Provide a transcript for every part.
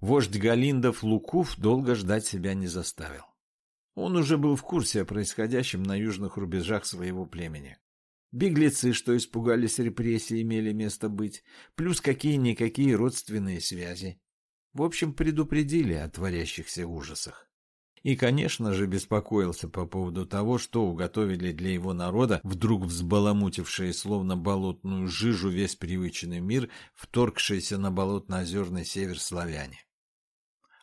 Вождь Галиндов Лукув долго ждать себя не заставил. Он уже был в курсе о происходящем на южных рубежах своего племени. Беглецы, что испугались репрессий, имели место быть, плюс какие-никакие родственные связи. В общем, предупредили о творящихся ужасах. И, конечно же, беспокоился по поводу того, что уготовили для его народа вдруг взбаламутившие словно болотную жижу весь привычный мир, вторгшиеся на болотно-озерный север славяне.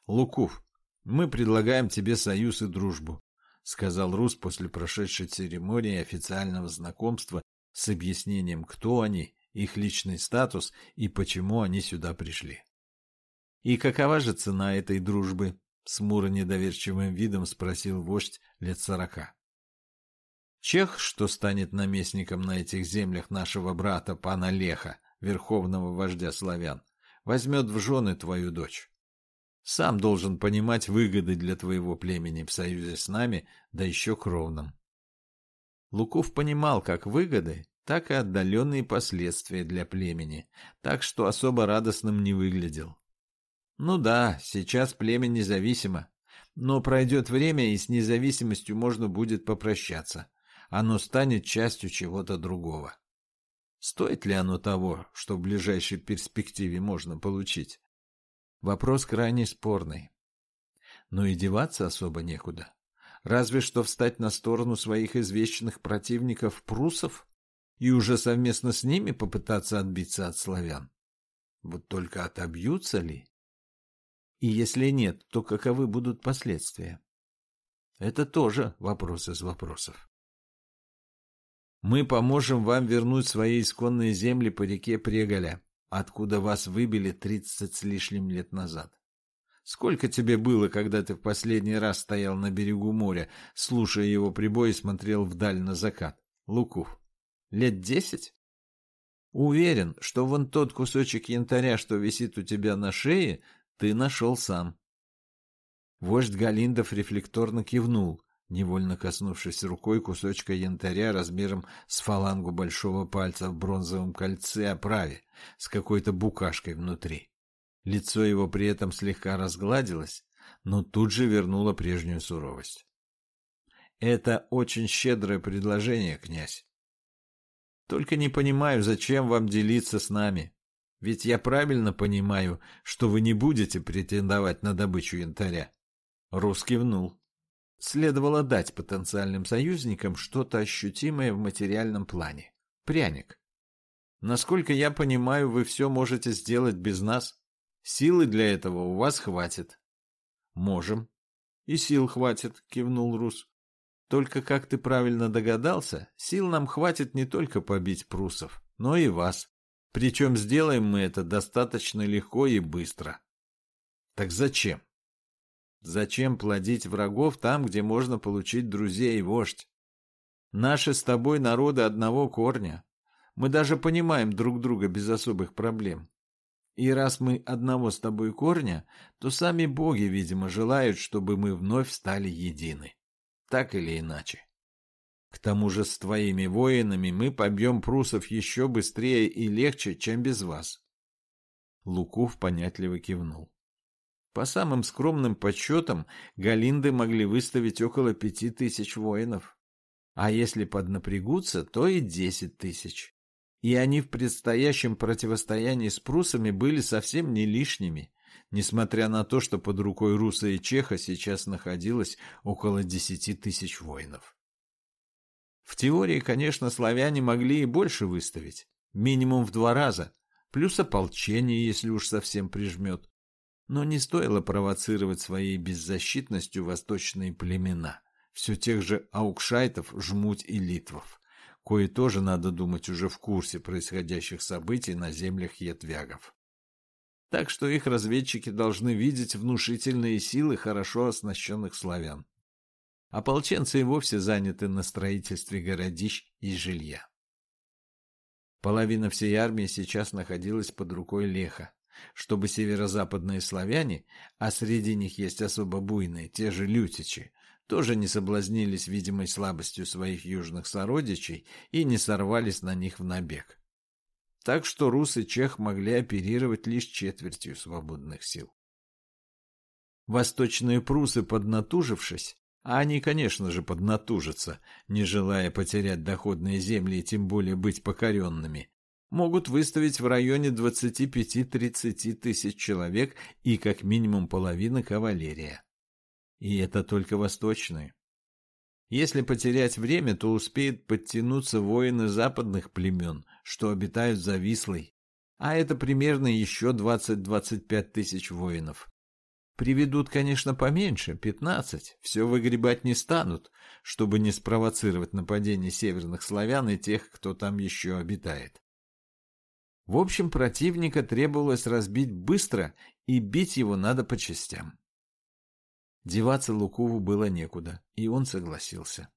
«Лукув, мы предлагаем тебе союз и дружбу», — сказал Рус после прошедшей церемонии официального знакомства с объяснением, кто они, их личный статус и почему они сюда пришли. «И какова же цена этой дружбы?» С муро недоверчивым видом спросил вождь лет сорока. Чех, что станет наместником на этих землях нашего брата, пана Леха, верховного вождя славян, возьмет в жены твою дочь. Сам должен понимать выгоды для твоего племени в союзе с нами, да еще кровным. Луков понимал как выгоды, так и отдаленные последствия для племени, так что особо радостным не выглядел. Ну да, сейчас племя независимо. Но пройдет время, и с независимостью можно будет попрощаться. Оно станет частью чего-то другого. Стоит ли оно того, что в ближайшей перспективе можно получить? Вопрос крайне спорный. Но и деваться особо некуда. Разве что встать на сторону своих извечных противников прусов и уже совместно с ними попытаться отбиться от славян. Вот только отобьются ли? И если нет, то каковы будут последствия? Это тоже вопрос из вопросов. Мы поможем вам вернуть свои исконные земли по реке Преголя, откуда вас выбили тридцать с лишним лет назад. Сколько тебе было, когда ты в последний раз стоял на берегу моря, слушая его прибой и смотрел вдаль на закат? Луков. Лет десять? Уверен, что вон тот кусочек янтаря, что висит у тебя на шее, ты нашел сам. Вождь Галиндов рефлекторно кивнул, невольно коснувшись рукой кусочка янтаря размером с фалангу большого пальца в бронзовом кольце оправе с какой-то букашкой внутри. Лицо его при этом слегка разгладилось, но тут же вернуло прежнюю суровость. «Это очень щедрое предложение, князь. Только не понимаю, зачем вам делиться с нами. Ведь я правильно понимаю, что вы не будете претендовать на добычу янтаря. Рус кивнул. Следовало дать потенциальным союзникам что-то ощутимое в материальном плане. Пряник. Насколько я понимаю, вы все можете сделать без нас. Силы для этого у вас хватит. Можем. И сил хватит, кивнул Рус. Только, как ты правильно догадался, сил нам хватит не только побить прусов, но и вас. Причем сделаем мы это достаточно легко и быстро. Так зачем? Зачем плодить врагов там, где можно получить друзей и вождь? Наши с тобой народы одного корня. Мы даже понимаем друг друга без особых проблем. И раз мы одного с тобой корня, то сами боги, видимо, желают, чтобы мы вновь стали едины. Так или иначе. К тому же с твоими воинами мы побьем прусов еще быстрее и легче, чем без вас. Луков понятливо кивнул. По самым скромным подсчетам, Галинды могли выставить около пяти тысяч воинов. А если поднапрягутся, то и десять тысяч. И они в предстоящем противостоянии с прусами были совсем не лишними, несмотря на то, что под рукой Руса и Чеха сейчас находилось около десяти тысяч воинов. В теории, конечно, славяне могли и больше выставить, минимум в два раза, плюс ополчение, если уж совсем прижмет. Но не стоило провоцировать своей беззащитностью восточные племена, все тех же аукшайтов, жмуть и литвов, кое тоже, надо думать, уже в курсе происходящих событий на землях етвягов. Так что их разведчики должны видеть внушительные силы хорошо оснащенных славян. Ополченцы и вовсе заняты на строительстве городищ и жилья. Половина всей армии сейчас находилась под рукой Леха, чтобы северо-западные славяне, а среди них есть особо буйные, те же лютичи, тоже не соблазнились видимой слабостью своих южных сородичей и не сорвались на них в набег. Так что Рус и Чех могли оперировать лишь четвертью свободных сил. Восточные прусы, поднатужившись, а они, конечно же, поднатужатся, не желая потерять доходные земли и тем более быть покоренными, могут выставить в районе 25-30 тысяч человек и как минимум половина кавалерия. И это только восточные. Если потерять время, то успеют подтянуться воины западных племен, что обитают за Вислой, а это примерно еще 20-25 тысяч воинов. Приведут, конечно, поменьше, 15, все выгребать не станут, чтобы не спровоцировать нападение северных славян и тех, кто там еще обитает. В общем, противника требовалось разбить быстро, и бить его надо по частям. Деваться Лукову было некуда, и он согласился.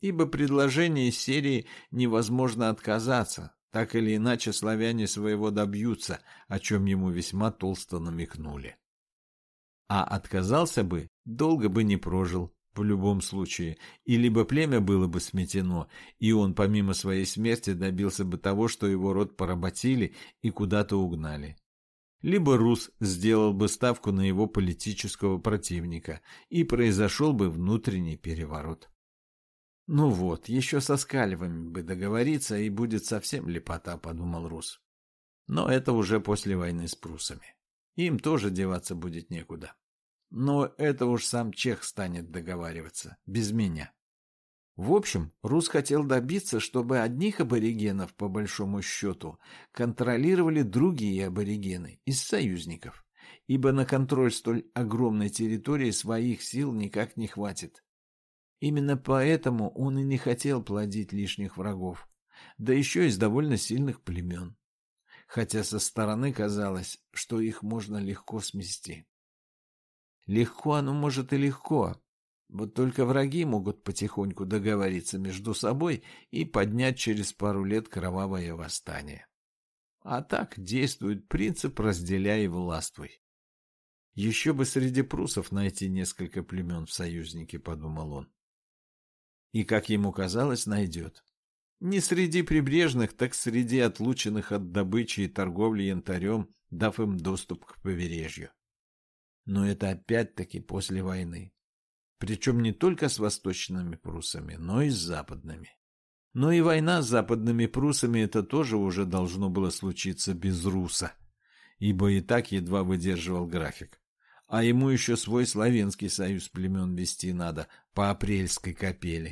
Ибо предложение серии невозможно отказаться, так или иначе славяне своего добьются, о чем ему весьма толсто намекнули. А отказался бы, долго бы не прожил, в любом случае, и либо племя было бы сметено, и он помимо своей смерти добился бы того, что его род поработили и куда-то угнали. Либо Рус сделал бы ставку на его политического противника, и произошел бы внутренний переворот. «Ну вот, еще со скаливами бы договориться, и будет совсем лепота», — подумал Рус. Но это уже после войны с прусами. Им тоже деваться будет некуда. Но это уж сам Чех станет договариваться, без меня. В общем, Рус хотел добиться, чтобы одних аборигенов, по большому счету, контролировали другие аборигены из союзников, ибо на контроль столь огромной территории своих сил никак не хватит. Именно поэтому он и не хотел плодить лишних врагов, да еще из довольно сильных племен, хотя со стороны казалось, что их можно легко смести. Легко оно может и легко. Вот только враги могут потихоньку договориться между собой и поднять через пару лет кровавое восстание. А так действует принцип «разделяй и властвуй». Еще бы среди прусов найти несколько племен в союзнике, подумал он. И, как ему казалось, найдет. Не среди прибрежных, так среди отлученных от добычи и торговли янтарем, дав им доступ к побережью. Но это опять-таки после войны. Причем не только с восточными прусами, но и с западными. Но и война с западными прусами это тоже уже должно было случиться без руса, ибо и так едва выдерживал график. А ему еще свой славянский союз племен вести надо по апрельской капели.